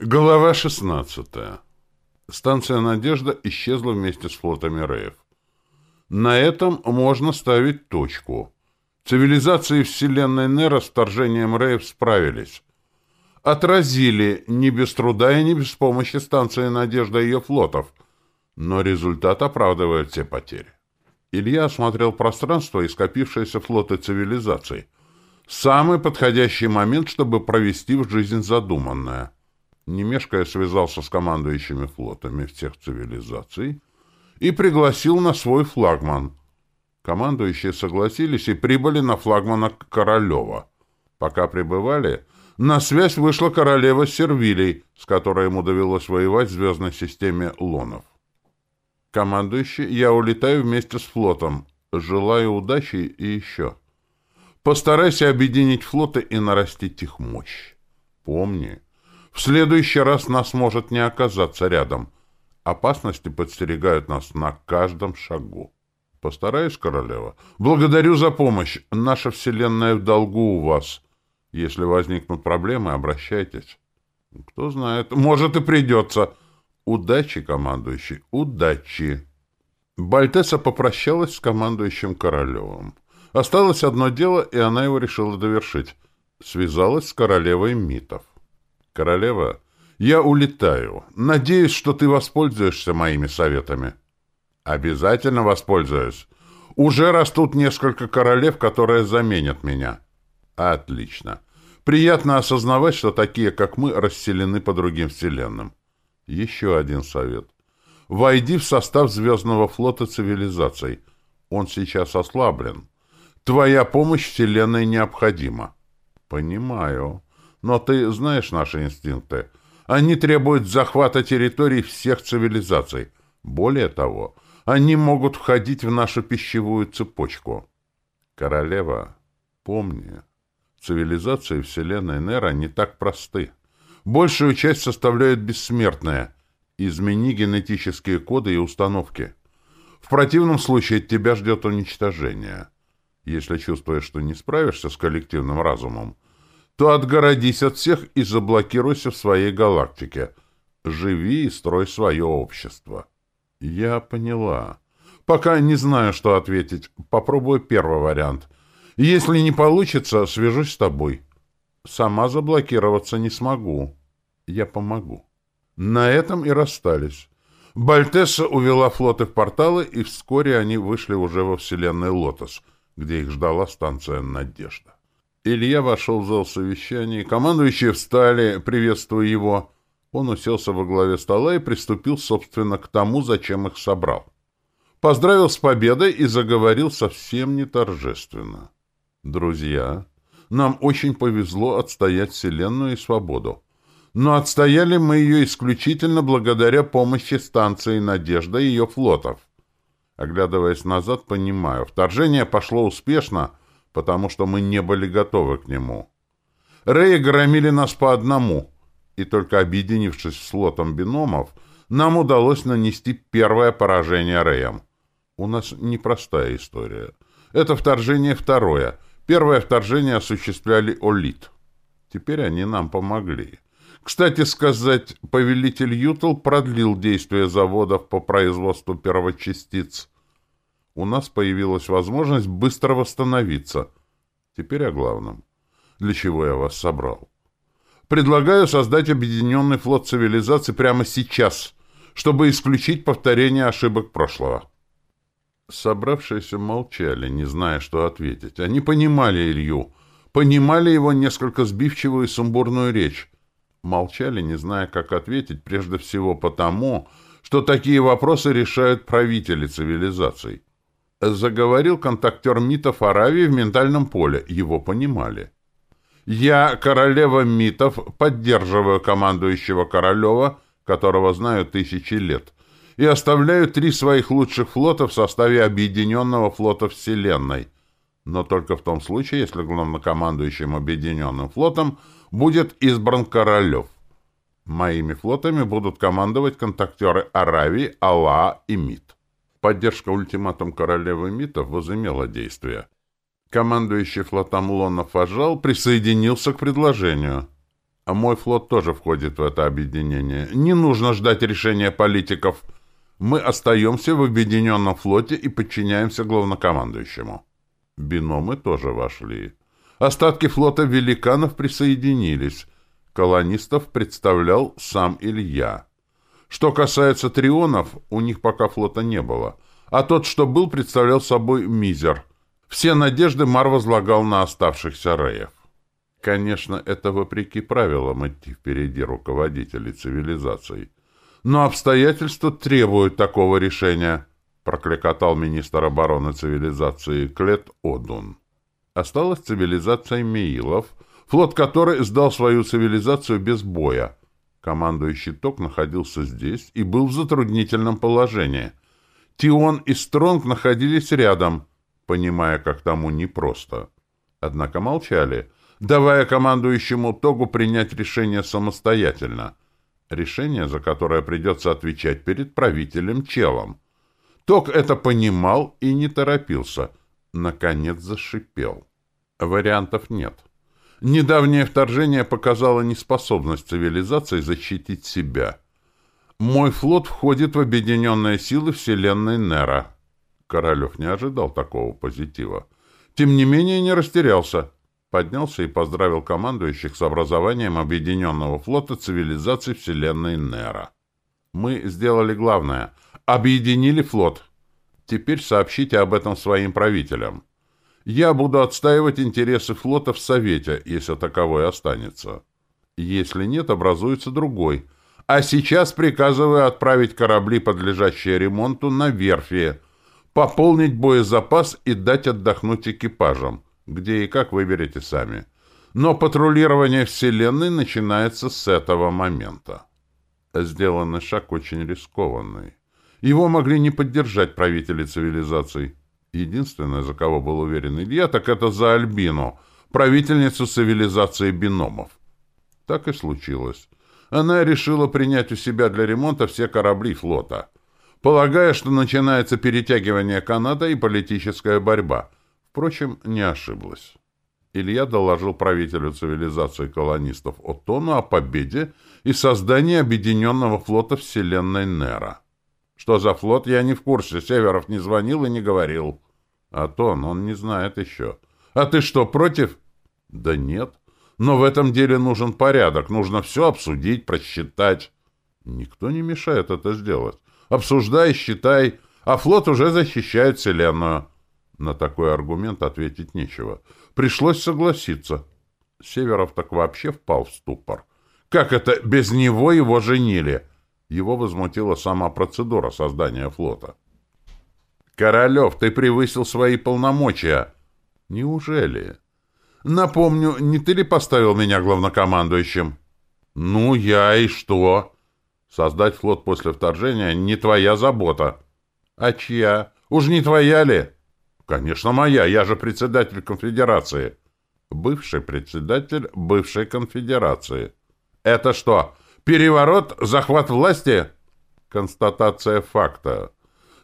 Глава 16. Станция «Надежда» исчезла вместе с флотами РФ. На этом можно ставить точку. Цивилизации вселенной Нера с вторжением РФ справились. Отразили не без труда и не без помощи станции «Надежда» и ее флотов, но результат оправдывает все потери. Илья осмотрел пространство и скопившиеся флоты цивилизаций. Самый подходящий момент, чтобы провести в жизнь задуманное – не мешкая связался с командующими флотами всех цивилизаций и пригласил на свой флагман. Командующие согласились и прибыли на флагмана Королева. Пока пребывали, на связь вышла королева Сервилей, с которой ему довелось воевать в звездной системе Лонов. «Командующий, я улетаю вместе с флотом. Желаю удачи и еще. Постарайся объединить флоты и нарастить их мощь. Помни, в следующий раз нас может не оказаться рядом. Опасности подстерегают нас на каждом шагу. Постараюсь, королева. Благодарю за помощь. Наша вселенная в долгу у вас. Если возникнут проблемы, обращайтесь. Кто знает, может и придется. Удачи, командующий, удачи. Бальтеса попрощалась с командующим Королевым. Осталось одно дело, и она его «Королева, я улетаю. Надеюсь, что ты воспользуешься моими советами». «Обязательно воспользуюсь. Уже растут несколько королев, которые заменят меня». «Отлично. Приятно осознавать, что такие, как мы, расселены по другим вселенным». «Еще один совет. Войди в состав Звездного флота цивилизаций. Он сейчас ослаблен. Твоя помощь вселенной необходима». «Понимаю» но ты знаешь наши инстинкты. Они требуют захвата территорий всех цивилизаций. Более того, они могут входить в нашу пищевую цепочку. Королева, помни, цивилизации Вселенной Нера не так просты. Большую часть составляют бессмертные. Измени генетические коды и установки. В противном случае тебя ждет уничтожение. Если чувствуешь, что не справишься с коллективным разумом, то отгородись от всех и заблокируйся в своей галактике. Живи и строй свое общество. Я поняла. Пока не знаю, что ответить. Попробую первый вариант. Если не получится, свяжусь с тобой. Сама заблокироваться не смогу. Я помогу. На этом и расстались. Бальтесса увела флоты в порталы, и вскоре они вышли уже во вселенной Лотос, где их ждала станция «Надежда». Илья вошел в совещание. Командующие встали, приветствуя его. Он уселся во главе стола и приступил, собственно, к тому, зачем их собрал. Поздравил с победой и заговорил совсем не торжественно. «Друзья, нам очень повезло отстоять Вселенную и свободу. Но отстояли мы ее исключительно благодаря помощи станции «Надежда» и ее флотов. Оглядываясь назад, понимаю, вторжение пошло успешно, потому что мы не были готовы к нему. Реи громили нас по одному, и только объединившись с лотом биномов, нам удалось нанести первое поражение Рэям. У нас непростая история. Это вторжение второе. Первое вторжение осуществляли Олит. Теперь они нам помогли. Кстати сказать, повелитель Ютл продлил действие заводов по производству первочастиц – у нас появилась возможность быстро восстановиться. Теперь о главном. Для чего я вас собрал? Предлагаю создать объединенный флот цивилизации прямо сейчас, чтобы исключить повторение ошибок прошлого. Собравшиеся молчали, не зная, что ответить. Они понимали Илью, понимали его несколько сбивчивую и сумбурную речь. Молчали, не зная, как ответить, прежде всего потому, что такие вопросы решают правители цивилизаций заговорил контактер МИТов Аравии в ментальном поле, его понимали. «Я, королева МИТов, поддерживаю командующего Королева, которого знаю тысячи лет, и оставляю три своих лучших флота в составе Объединенного флота Вселенной, но только в том случае, если главнокомандующим Объединенным флотом будет избран Королев. Моими флотами будут командовать контактеры Аравии, Алла и МИТ». Поддержка ультиматум королевы Митов возымела действие. Командующий флотом Лонов Фажал присоединился к предложению. А мой флот тоже входит в это объединение. Не нужно ждать решения политиков. Мы остаемся в объединенном флоте и подчиняемся главнокомандующему. Биномы тоже вошли. Остатки флота великанов присоединились. Колонистов представлял сам Илья. Что касается трионов, у них пока флота не было, а тот, что был, представлял собой мизер. Все надежды Мар возлагал на оставшихся реев. Конечно, это вопреки правилам идти впереди руководителей цивилизаций. Но обстоятельства требуют такого решения, прокликотал министр обороны цивилизации Клет Одун. Осталась цивилизация Меилов, флот которой сдал свою цивилизацию без боя – Командующий Ток находился здесь и был в затруднительном положении. Тион и Стронг находились рядом, понимая, как тому непросто. Однако молчали, давая командующему Тогу принять решение самостоятельно. Решение, за которое придется отвечать перед правителем Челом. Ток это понимал и не торопился. Наконец зашипел. Вариантов нет. Недавнее вторжение показало неспособность цивилизации защитить себя. Мой флот входит в объединенные силы вселенной Нера. Королев не ожидал такого позитива. Тем не менее не растерялся. Поднялся и поздравил командующих с образованием объединенного флота цивилизации вселенной Нера. Мы сделали главное. Объединили флот. Теперь сообщите об этом своим правителям. Я буду отстаивать интересы флота в Совете, если таковой останется. Если нет, образуется другой. А сейчас приказываю отправить корабли, подлежащие ремонту, на верфи, пополнить боезапас и дать отдохнуть экипажам, где и как выберете сами. Но патрулирование Вселенной начинается с этого момента. Сделанный шаг очень рискованный. Его могли не поддержать правители цивилизаций. Единственное, за кого был уверен Илья, так это за Альбину, правительницу цивилизации биномов. Так и случилось. Она решила принять у себя для ремонта все корабли флота, полагая, что начинается перетягивание каната и политическая борьба. Впрочем, не ошиблась. Илья доложил правителю цивилизации колонистов Отону о победе и создании объединенного флота Вселенной Нера. Что за флот, я не в курсе. Северов не звонил и не говорил. А то он не знает еще. А ты что, против? Да нет. Но в этом деле нужен порядок. Нужно все обсудить, просчитать. Никто не мешает это сделать. Обсуждай, считай. А флот уже защищает Вселенную. На такой аргумент ответить нечего. Пришлось согласиться. Северов так вообще впал в ступор. Как это без него его женили? — его возмутила сама процедура создания флота. «Королев, ты превысил свои полномочия!» «Неужели?» «Напомню, не ты ли поставил меня главнокомандующим?» «Ну, я и что?» «Создать флот после вторжения не твоя забота». «А чья? Уж не твоя ли?» «Конечно, моя. Я же председатель конфедерации». «Бывший председатель бывшей конфедерации». «Это что, Переворот, захват власти – констатация факта.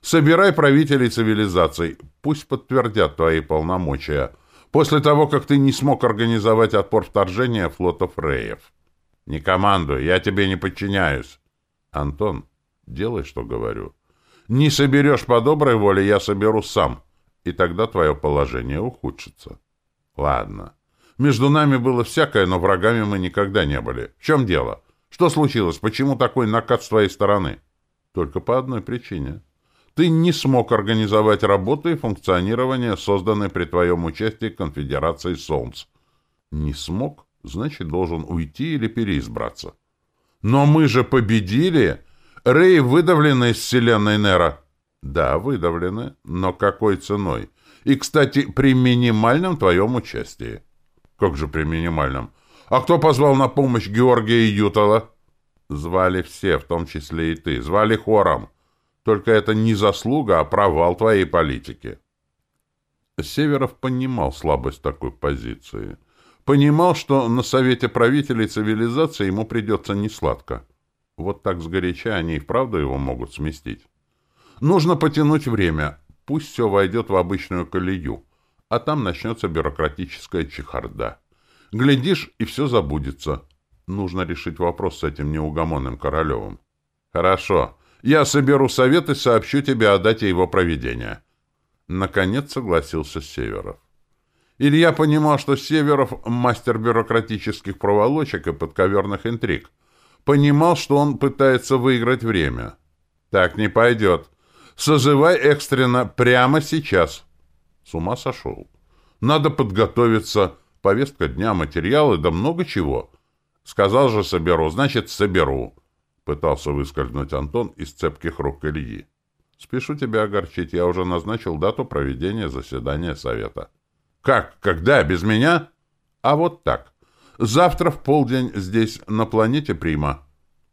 Собирай правителей цивилизаций, пусть подтвердят твои полномочия. После того, как ты не смог организовать отпор вторжения флота Фреев. Не командуй, я тебе не подчиняюсь. Антон, делай, что говорю. Не соберешь по доброй воле, я соберу сам. И тогда твое положение ухудшится. Ладно. Между нами было всякое, но врагами мы никогда не были. В чем дело? Что случилось? Почему такой накат с твоей стороны? Только по одной причине. Ты не смог организовать работу и функционирование, созданной при твоем участии Конфедерации Солнц. Не смог? Значит, должен уйти или переизбраться. Но мы же победили! Рэй выдавлены из вселенной Нера. Да, выдавлены, но какой ценой? И, кстати, при минимальном твоем участии. Как же при минимальном? А кто позвал на помощь Георгия Ютала? Звали все, в том числе и ты. Звали хором. Только это не заслуга, а провал твоей политики. Северов понимал слабость такой позиции. Понимал, что на Совете правителей цивилизации ему придется несладко. Вот так сгоряча они и вправду его могут сместить. Нужно потянуть время. Пусть все войдет в обычную колею, а там начнется бюрократическая чехарда. Глядишь, и все забудется. Нужно решить вопрос с этим неугомонным Королевым. Хорошо. Я соберу совет и сообщу тебе о дате его проведения. Наконец согласился Северов. Илья понимал, что Северов — мастер бюрократических проволочек и подковерных интриг. Понимал, что он пытается выиграть время. Так не пойдет. Созывай экстренно прямо сейчас. С ума сошел. Надо подготовиться повестка дня, материалы, да много чего. Сказал же соберу, значит соберу. Пытался выскользнуть Антон из цепких рук Ильи. Спешу тебя огорчить, я уже назначил дату проведения заседания совета. Как? Когда? Без меня? А вот так. Завтра в полдень здесь, на планете Прима.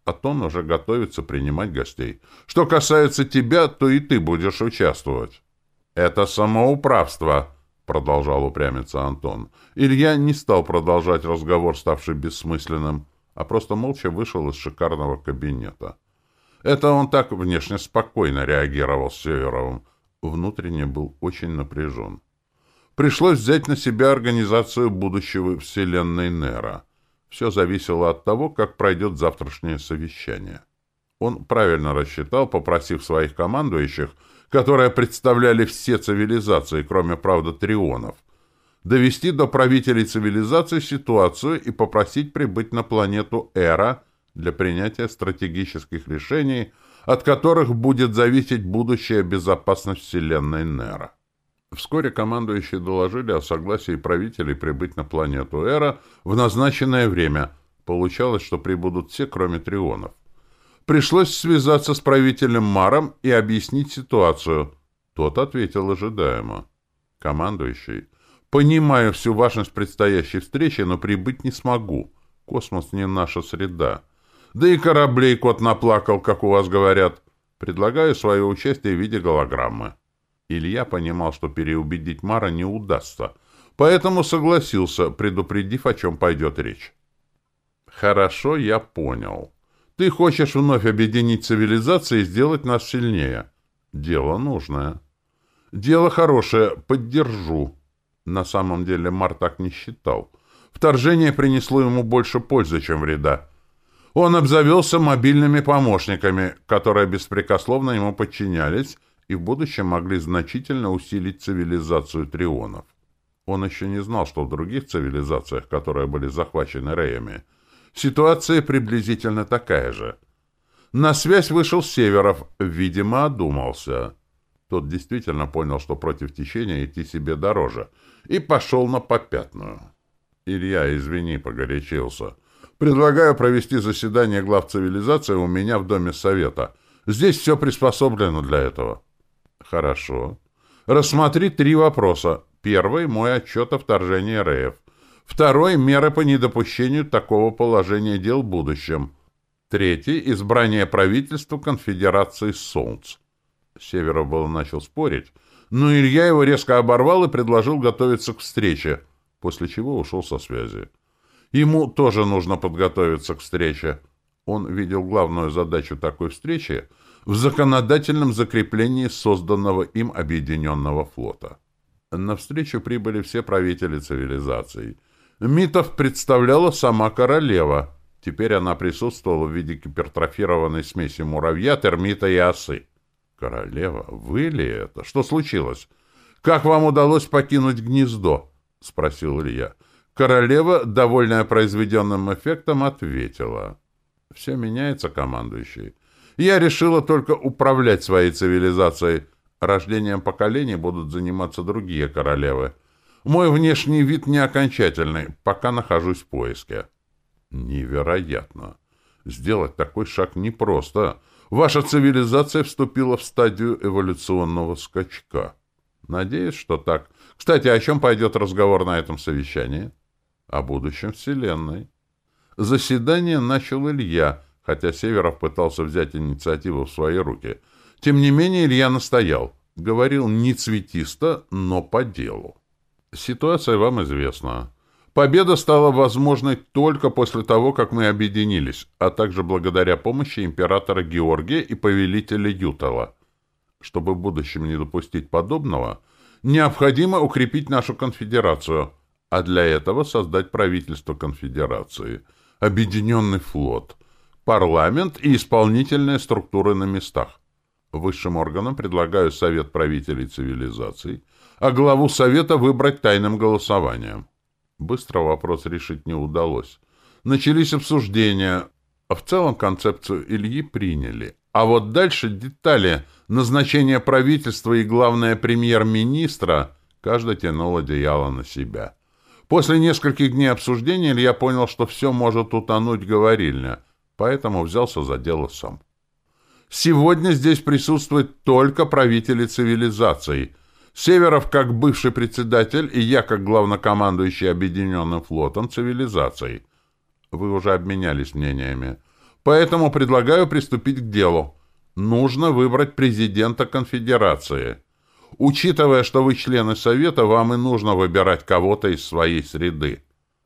Антон уже готовится принимать гостей. Что касается тебя, то и ты будешь участвовать. Это самоуправство продолжал упрямиться Антон. Илья не стал продолжать разговор, ставший бессмысленным, а просто молча вышел из шикарного кабинета. Это он так внешне спокойно реагировал с Северовым. Внутренне был очень напряжен. Пришлось взять на себя организацию будущего вселенной Нера. Все зависело от того, как пройдет завтрашнее совещание. Он правильно рассчитал, попросив своих командующих — которые представляли все цивилизации, кроме, правда, трионов, довести до правителей цивилизации ситуацию и попросить прибыть на планету Эра для принятия стратегических решений, от которых будет зависеть будущая безопасность Вселенной Нера. Вскоре командующие доложили о согласии правителей прибыть на планету Эра в назначенное время. Получалось, что прибудут все, кроме Трионов. Пришлось связаться с правителем Маром и объяснить ситуацию. Тот ответил ожидаемо. Командующий. «Понимаю всю важность предстоящей встречи, но прибыть не смогу. Космос не наша среда. Да и кораблей кот наплакал, как у вас говорят. Предлагаю свое участие в виде голограммы». Илья понимал, что переубедить Мара не удастся, поэтому согласился, предупредив, о чем пойдет речь. «Хорошо, я понял. Ты хочешь вновь объединить цивилизации и сделать нас сильнее. Дело нужное. Дело хорошее. Поддержу. На самом деле Мар так не считал. Вторжение принесло ему больше пользы, чем вреда. Он обзавелся мобильными помощниками, которые беспрекословно ему подчинялись и в будущем могли значительно усилить цивилизацию трионов. Он еще не знал, что в других цивилизациях, которые были захвачены Реями, Ситуация приблизительно такая же. На связь вышел Северов, видимо, одумался. Тот действительно понял, что против течения идти себе дороже, и пошел на попятную. «Илья, извини, погорячился. Предлагаю провести заседание глав цивилизации у меня в Доме Совета. Здесь все приспособлено для этого». «Хорошо. Рассмотри три вопроса. Первый — мой отчет о вторжении Реев. Второй — меры по недопущению такого положения дел в будущем. Третий — избрание правительства Конфедерации Солнц. Северов был начал спорить, но Илья его резко оборвал и предложил готовиться к встрече, после чего ушел со связи. Ему тоже нужно подготовиться к встрече. Он видел главную задачу такой встречи в законодательном закреплении созданного им объединенного флота. На встречу прибыли все правители цивилизаций — Митов представляла сама королева. Теперь она присутствовала в виде гипертрофированной смеси муравья, термита и осы. «Королева, вы ли это? Что случилось? Как вам удалось покинуть гнездо?» — спросил Илья. Королева, довольная произведенным эффектом, ответила. «Все меняется, командующий. Я решила только управлять своей цивилизацией. Рождением поколений будут заниматься другие королевы. Мой внешний вид не окончательный, пока нахожусь в поиске. Невероятно. Сделать такой шаг непросто. Ваша цивилизация вступила в стадию эволюционного скачка. Надеюсь, что так. Кстати, о чем пойдет разговор на этом совещании? О будущем Вселенной. Заседание начал Илья, хотя Северов пытался взять инициативу в свои руки. Тем не менее, Илья настоял. Говорил не цветисто, но по делу. Ситуация вам известна. Победа стала возможной только после того, как мы объединились, а также благодаря помощи императора Георгия и повелителя Ютала. Чтобы в будущем не допустить подобного, необходимо укрепить нашу конфедерацию, а для этого создать правительство конфедерации, объединенный флот, парламент и исполнительные структуры на местах. Высшим органам предлагаю Совет правителей цивилизаций, а главу Совета выбрать тайным голосованием. Быстро вопрос решить не удалось. Начались обсуждения. В целом концепцию Ильи приняли. А вот дальше детали. Назначение правительства и, главное, премьер-министра. Каждый тянул одеяло на себя. После нескольких дней обсуждений Илья понял, что все может утонуть говорильня, поэтому взялся за дело сам. Сегодня здесь присутствуют только правители цивилизации. Северов как бывший председатель и я как главнокомандующий Объединенным флотом цивилизации. Вы уже обменялись мнениями. Поэтому предлагаю приступить к делу. Нужно выбрать президента конфедерации. Учитывая, что вы члены Совета, вам и нужно выбирать кого-то из своей среды.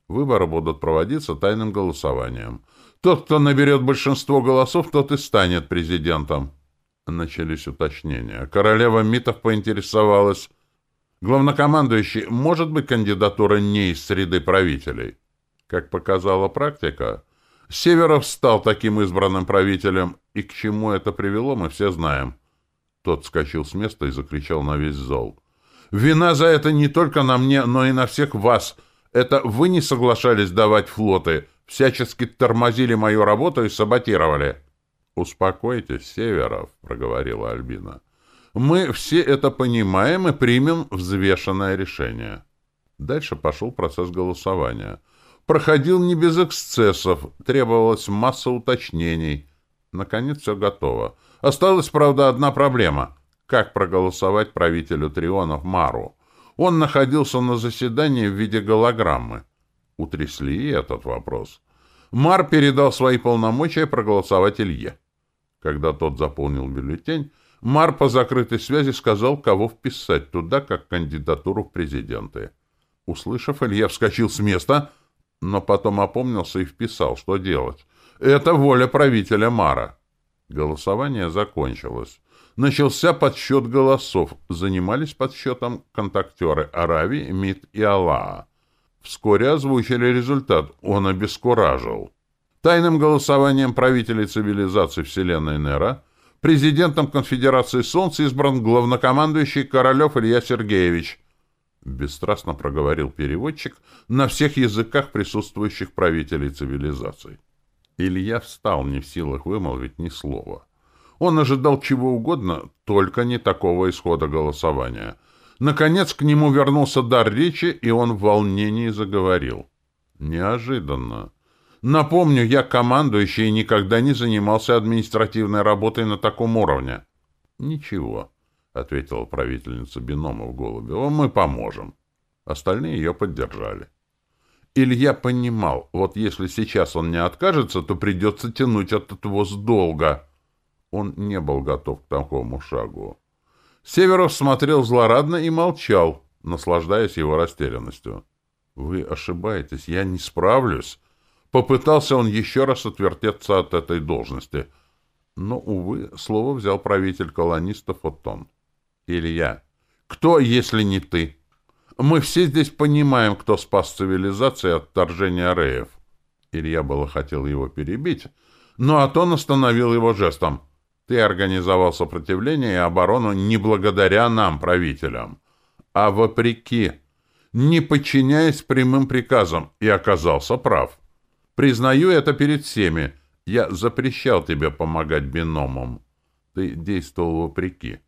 Выборы будут проводиться тайным голосованием – тот, кто наберет большинство голосов, тот и станет президентом. Начались уточнения. Королева Митов поинтересовалась. Главнокомандующий, может быть кандидатура не из среды правителей? Как показала практика, Северов стал таким избранным правителем, и к чему это привело, мы все знаем. Тот вскочил с места и закричал на весь зол. «Вина за это не только на мне, но и на всех вас. Это вы не соглашались давать флоты всячески тормозили мою работу и саботировали. «Успокойтесь, Северов», — проговорила Альбина. «Мы все это понимаем и примем взвешенное решение». Дальше пошел процесс голосования. Проходил не без эксцессов, требовалась масса уточнений. Наконец все готово. Осталась, правда, одна проблема. Как проголосовать правителю Трионов Мару? Он находился на заседании в виде голограммы утрясли и этот вопрос. Мар передал свои полномочия проголосовать Илье. Когда тот заполнил бюллетень, Мар по закрытой связи сказал, кого вписать туда, как кандидатуру в президенты. Услышав, Илья вскочил с места, но потом опомнился и вписал, что делать. Это воля правителя Мара. Голосование закончилось. Начался подсчет голосов. Занимались подсчетом контактеры Арави, Мид и Аллаа. Вскоре озвучили результат. Он обескуражил. Тайным голосованием правителей цивилизации Вселенной Нера президентом Конфедерации Солнца избран главнокомандующий Королев Илья Сергеевич —— бесстрастно проговорил переводчик на всех языках присутствующих правителей цивилизации. Илья встал не в силах вымолвить ни слова. Он ожидал чего угодно, только не такого исхода голосования. Наконец к нему вернулся дар речи, и он в волнении заговорил. Неожиданно. Напомню, я командующий и никогда не занимался административной работой на таком уровне. Ничего, ответила правительница Бинома в Голубева, мы поможем. Остальные ее поддержали. Илья понимал, вот если сейчас он не откажется, то придется тянуть этот воз долго. Он не был готов к такому шагу. Северов смотрел злорадно и молчал, наслаждаясь его растерянностью. «Вы ошибаетесь, я не справлюсь». Попытался он еще раз отвертеться от этой должности. Но, увы, слово взял правитель колонистов Оттон. «Илья, кто, если не ты? Мы все здесь понимаем, кто спас цивилизацию от вторжения Реев». Илья было хотел его перебить, но Атон остановил его жестом. Ты организовал сопротивление и оборону не благодаря нам, правителям, а вопреки, не подчиняясь прямым приказам, и оказался прав. Признаю это перед всеми. Я запрещал тебе помогать биномам. Ты действовал вопреки.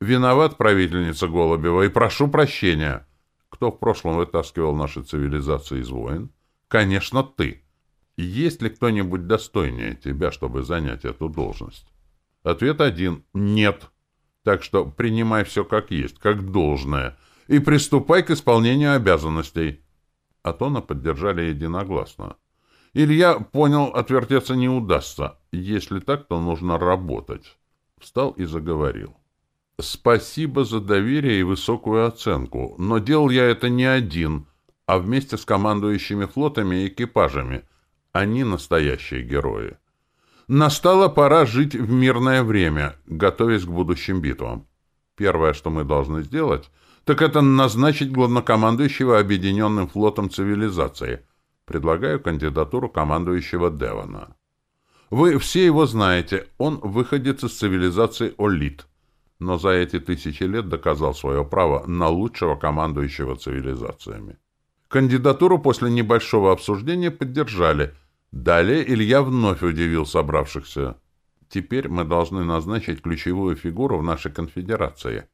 Виноват правительница Голубева и прошу прощения. Кто в прошлом вытаскивал нашу цивилизацию из войн? Конечно, ты. Есть ли кто-нибудь достойнее тебя, чтобы занять эту должность? Ответ один – нет. Так что принимай все как есть, как должное, и приступай к исполнению обязанностей. Атона поддержали единогласно. Илья понял, отвертеться не удастся. Если так, то нужно работать. Встал и заговорил. «Спасибо за доверие и высокую оценку, но делал я это не один, а вместе с командующими флотами и экипажами. Они настоящие герои. Настала пора жить в мирное время, готовясь к будущим битвам. Первое, что мы должны сделать, так это назначить главнокомандующего Объединенным флотом цивилизации. Предлагаю кандидатуру командующего Девона. Вы все его знаете, он выходец из цивилизации Олит, но за эти тысячи лет доказал свое право на лучшего командующего цивилизациями. Кандидатуру после небольшого обсуждения поддержали – Далее Илья вновь удивил собравшихся. Теперь мы должны назначить ключевую фигуру в нашей конфедерации.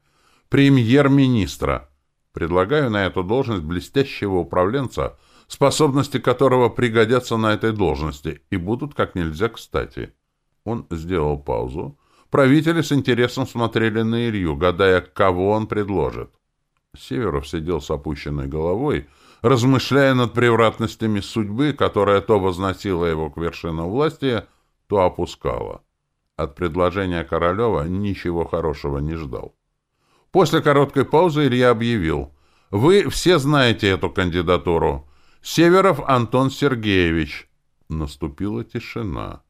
Премьер-министра. Предлагаю на эту должность блестящего управленца, способности которого пригодятся на этой должности и будут как нельзя кстати. Он сделал паузу. Правители с интересом смотрели на Илью, гадая, кого он предложит. Северов сидел с опущенной головой, размышляя над превратностями судьбы, которая то возносила его к вершинам власти, то опускала. От предложения Королева ничего хорошего не ждал. После короткой паузы Илья объявил. «Вы все знаете эту кандидатуру. Северов Антон Сергеевич». Наступила тишина.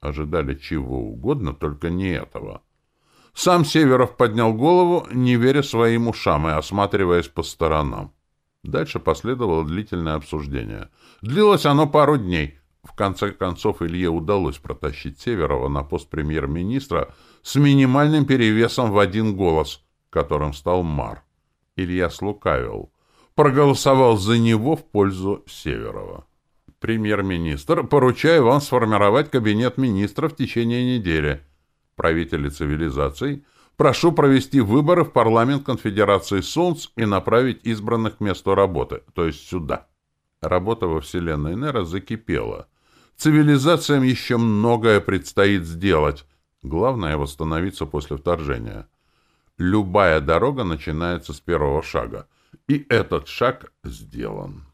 Ожидали чего угодно, только не этого. Сам Северов поднял голову, не веря своим ушам и осматриваясь по сторонам. Дальше последовало длительное обсуждение. Длилось оно пару дней. В конце концов Илье удалось протащить Северова на пост премьер-министра с минимальным перевесом в один голос, которым стал Мар. Илья слукавил. Проголосовал за него в пользу Северова. «Премьер-министр, поручаю вам сформировать кабинет министра в течение недели. Правители цивилизаций – прошу провести выборы в парламент конфедерации Солнц и направить избранных к месту работы, то есть сюда. Работа во вселенной Нера закипела. Цивилизациям еще многое предстоит сделать. Главное — восстановиться после вторжения. Любая дорога начинается с первого шага. И этот шаг сделан.